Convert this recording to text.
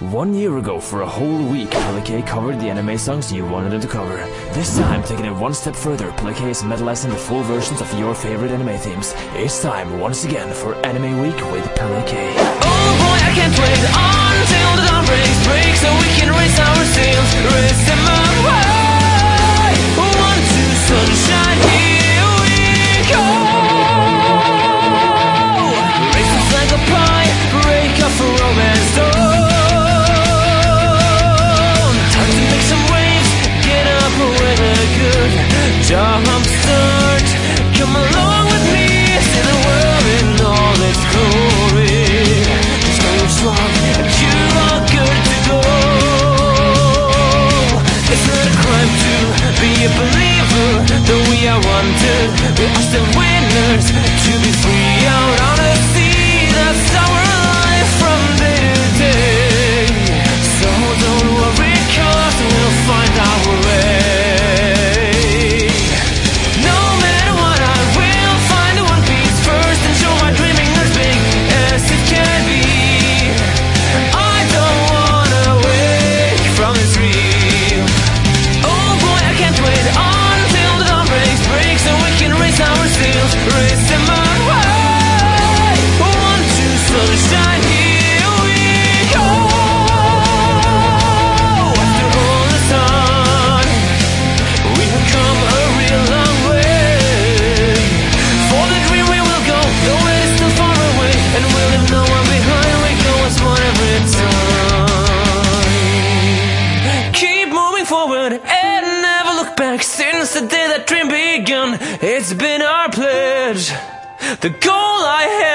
One year ago, for a whole week, K covered the anime songs you wanted him to cover. This time, taking it one step further, K is metalizing the full versions of your favorite anime themes. It's time, once again, for Anime Week with K. Oh boy, I can't wait jump start. Come along with me, see the world in all its glory. Strong, and you are good to go. It's not a crime to be a believer, though we are wanted. We are still winners to be forward and never look back. Since the day that dream began, it's been our pledge. The goal I have